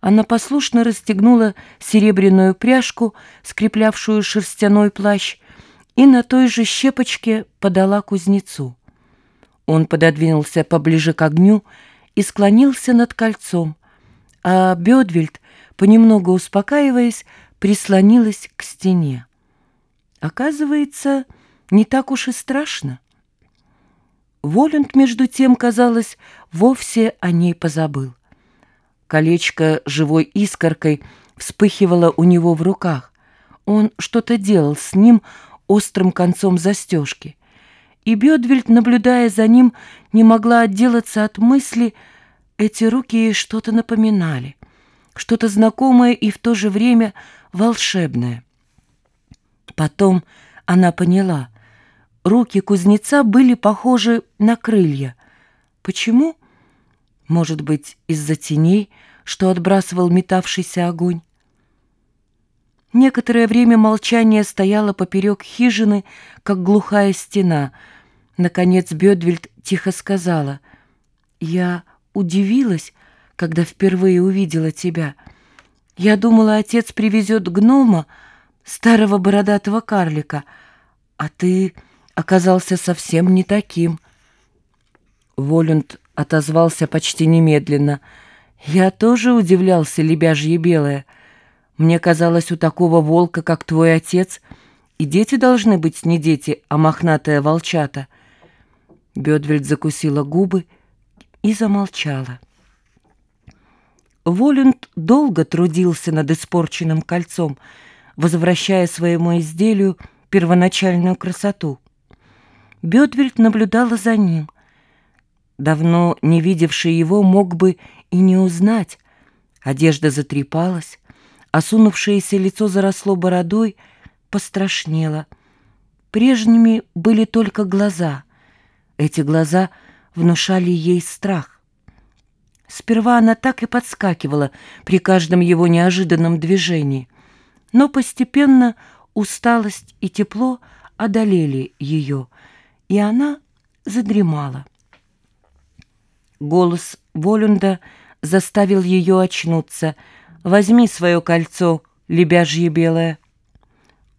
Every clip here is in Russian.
Она послушно расстегнула серебряную пряжку, скреплявшую шерстяной плащ, и на той же щепочке подала кузнецу. Он пододвинулся поближе к огню и склонился над кольцом, а Бедвельд, понемногу успокаиваясь, прислонилась к стене. Оказывается, не так уж и страшно. Волюнд, между тем, казалось, вовсе о ней позабыл. Колечко живой искоркой вспыхивало у него в руках. Он что-то делал с ним острым концом застежки. И Бедвельд, наблюдая за ним, не могла отделаться от мысли, эти руки ей что-то напоминали, что-то знакомое и в то же время волшебное. Потом она поняла, руки кузнеца были похожи на крылья. Почему? Может быть, из-за теней, что отбрасывал метавшийся огонь. Некоторое время молчание стояло поперек хижины, как глухая стена. Наконец Бедвельд тихо сказала, «Я удивилась, когда впервые увидела тебя. Я думала, отец привезет гнома, старого бородатого карлика, а ты оказался совсем не таким». Волюнд отозвался почти немедленно. «Я тоже удивлялся, лебяжье белое. Мне казалось, у такого волка, как твой отец, и дети должны быть не дети, а мохнатая волчата». Бедвельд закусила губы и замолчала. Волюнд долго трудился над испорченным кольцом, возвращая своему изделию первоначальную красоту. Бедвельд наблюдала за ним — давно не видевший его, мог бы и не узнать. Одежда затрепалась, осунувшееся лицо заросло бородой, пострашнело. Прежними были только глаза. Эти глаза внушали ей страх. Сперва она так и подскакивала при каждом его неожиданном движении, но постепенно усталость и тепло одолели ее, и она задремала. Голос Волюнда заставил ее очнуться. «Возьми свое кольцо, лебяжье белое».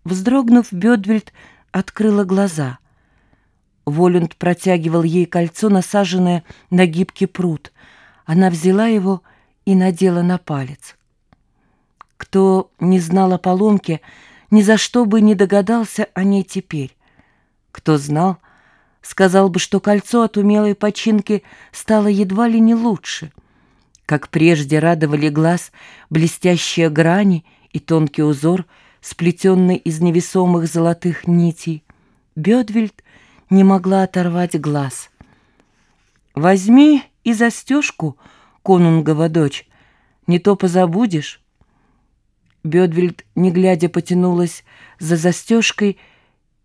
Вздрогнув, Бедвельд открыла глаза. Волюнд протягивал ей кольцо, насаженное на гибкий пруд. Она взяла его и надела на палец. Кто не знал о поломке, ни за что бы не догадался о ней теперь. Кто знал, сказал бы, что кольцо от умелой починки стало едва ли не лучше. Как прежде радовали глаз блестящие грани и тонкий узор, сплетенный из невесомых золотых нитей, Бедвельд не могла оторвать глаз. «Возьми и застежку, конунгова дочь, не то позабудешь». Бедвельд, не глядя, потянулась за застежкой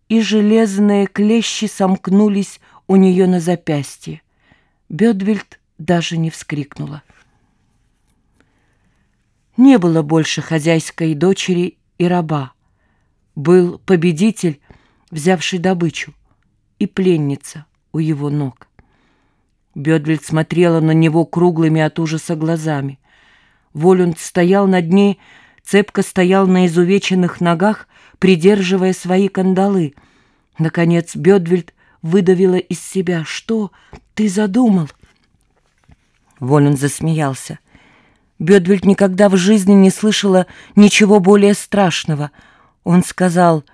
и железные клещи сомкнулись у нее на запястье. Бедвельд даже не вскрикнула. Не было больше хозяйской дочери и раба. Был победитель, взявший добычу, и пленница у его ног. Бедвельд смотрела на него круглыми от ужаса глазами. Волюнд стоял над ней, цепко стоял на изувеченных ногах, придерживая свои кандалы. Наконец Бедвельд выдавила из себя. «Что ты задумал?» Волин засмеялся. Бедвельд никогда в жизни не слышала ничего более страшного. Он сказал,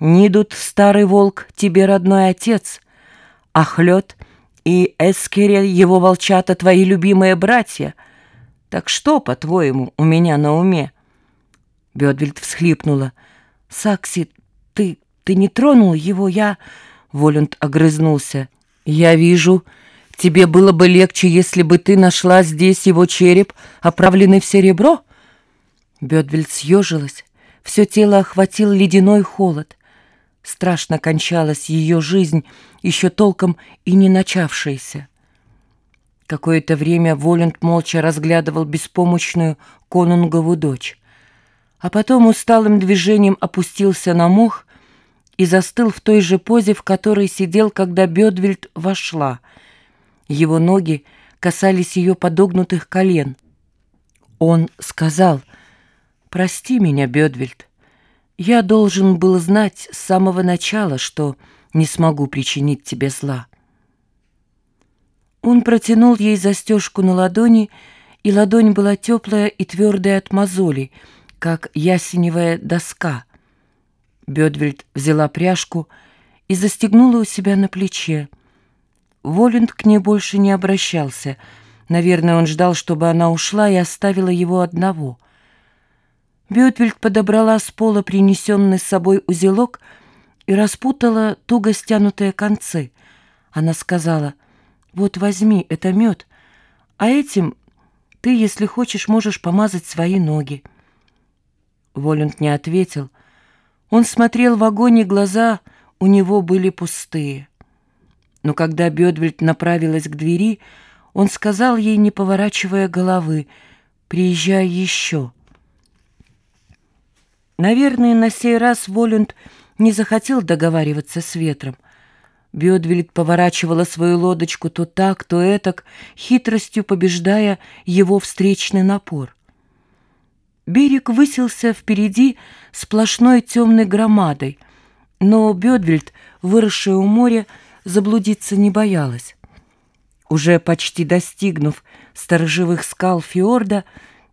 «Нидут, старый волк, тебе родной отец, а Хлёд и Эскере, его волчата, твои любимые братья. Так что, по-твоему, у меня на уме?» Бедвельд всхлипнула. «Сакси, ты, ты не тронул его, я...» Волюнд огрызнулся. «Я вижу, тебе было бы легче, если бы ты нашла здесь его череп, оправленный в серебро?» Бедвельд съежилась, все тело охватил ледяной холод. Страшно кончалась ее жизнь, еще толком и не начавшаяся. Какое-то время Волюнд молча разглядывал беспомощную конунгову дочь а потом усталым движением опустился на мох и застыл в той же позе, в которой сидел, когда Бедвельд вошла. Его ноги касались ее подогнутых колен. Он сказал, «Прости меня, Бедвельд, я должен был знать с самого начала, что не смогу причинить тебе зла». Он протянул ей застежку на ладони, и ладонь была теплая и твердая от мозолей, как ясеневая доска. Бедвельд взяла пряжку и застегнула у себя на плече. Волюнд к ней больше не обращался. Наверное, он ждал, чтобы она ушла и оставила его одного. Бютвельд подобрала с пола принесенный с собой узелок и распутала туго стянутые концы. Она сказала, «Вот возьми, это мед, а этим ты, если хочешь, можешь помазать свои ноги». Волюнд не ответил. Он смотрел в огонь, и глаза у него были пустые. Но когда Бедвельд направилась к двери, он сказал ей, не поворачивая головы, «Приезжай еще». Наверное, на сей раз Волюнд не захотел договариваться с ветром. Бедвельд поворачивала свою лодочку то так, то этак, хитростью побеждая его встречный напор. Берег высился впереди сплошной темной громадой, но Бедвельд, выросшая у моря, заблудиться не боялась. Уже почти достигнув сторожевых скал фьорда,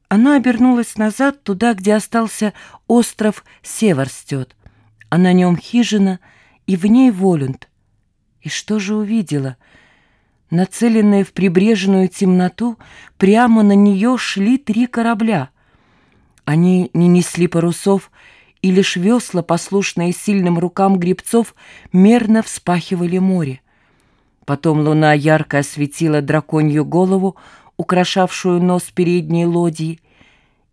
она обернулась назад туда, где остался остров Северстет, а на нем хижина и в ней Волюнд. И что же увидела? Нацеленные в прибрежную темноту, прямо на нее шли три корабля. Они не несли парусов, и лишь весла, послушные сильным рукам гребцов, мерно вспахивали море. Потом луна ярко осветила драконью голову, украшавшую нос передней лодьи,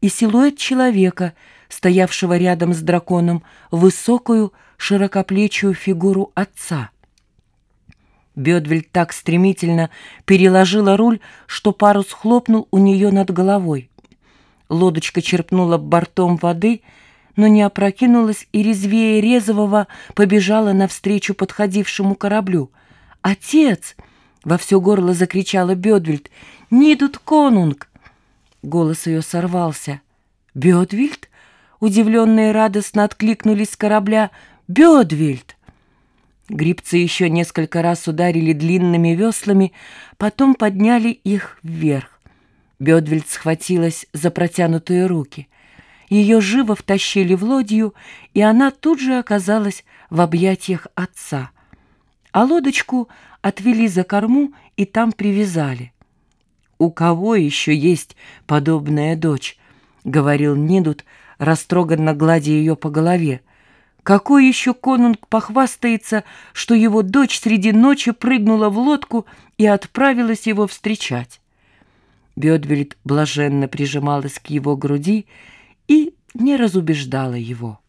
и силуэт человека, стоявшего рядом с драконом, высокую, широкоплечую фигуру отца. Бедвель так стремительно переложила руль, что парус хлопнул у нее над головой. Лодочка черпнула бортом воды — но не опрокинулась и резвее резвого побежала навстречу подходившему кораблю. «Отец!» — во все горло закричала Бедвильд. «Нидут конунг!» Голос ее сорвался. «Бедвильд?» — удивленные радостно откликнулись с корабля. «Бедвильд!» Грибцы еще несколько раз ударили длинными веслами, потом подняли их вверх. Бедвильд схватилась за протянутые руки — ее живо втащили в лодью, и она тут же оказалась в объятиях отца. А лодочку отвели за корму и там привязали. «У кого еще есть подобная дочь?» — говорил Нидут, растроганно гладя ее по голове. «Какой еще конунг похвастается, что его дочь среди ночи прыгнула в лодку и отправилась его встречать?» Бедвельд блаженно прижималась к его груди и не разубеждала его.